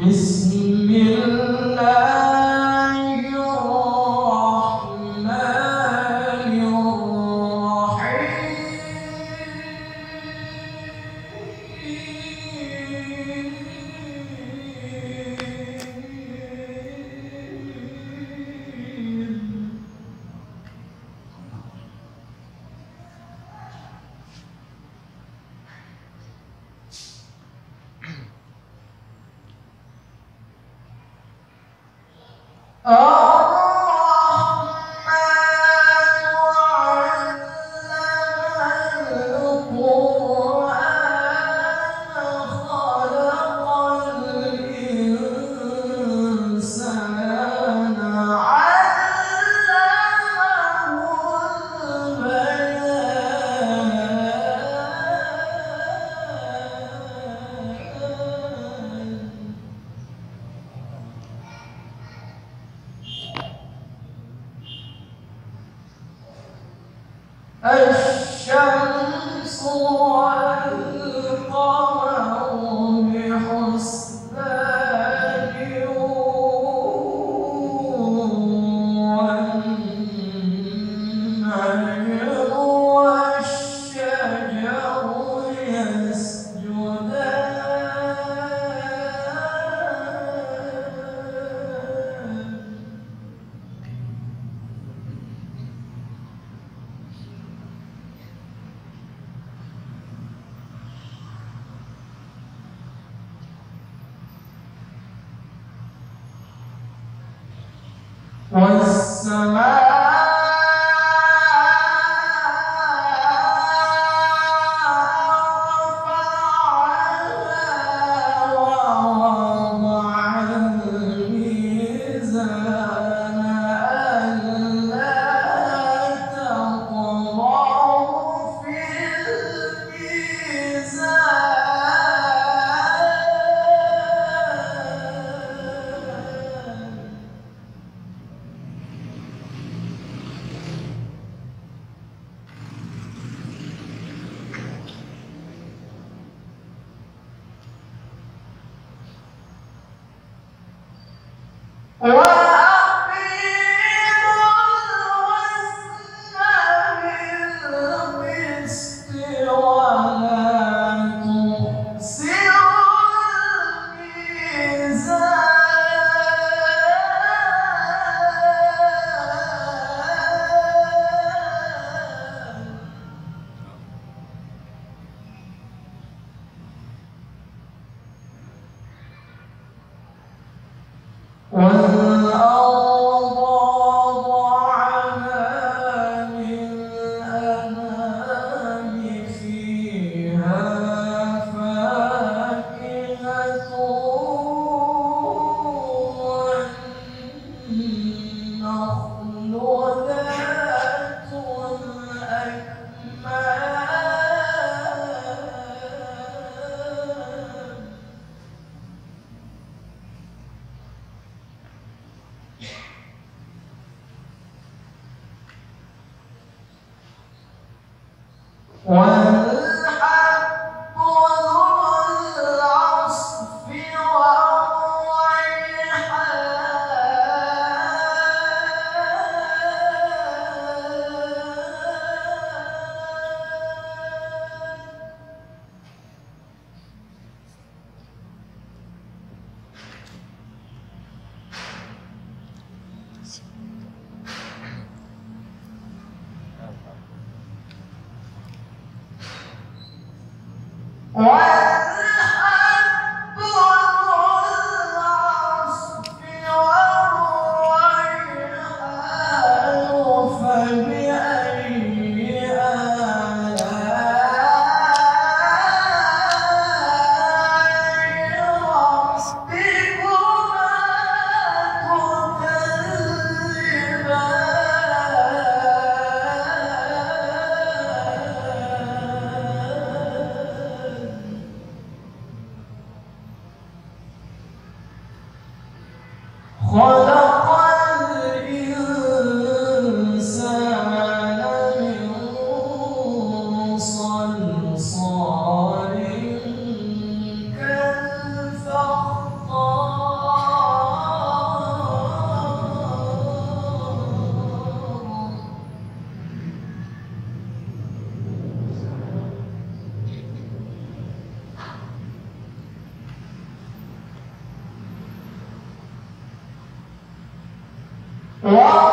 بسم الله Oh. Hey, الميزان All right. Quando What? ¡Oh!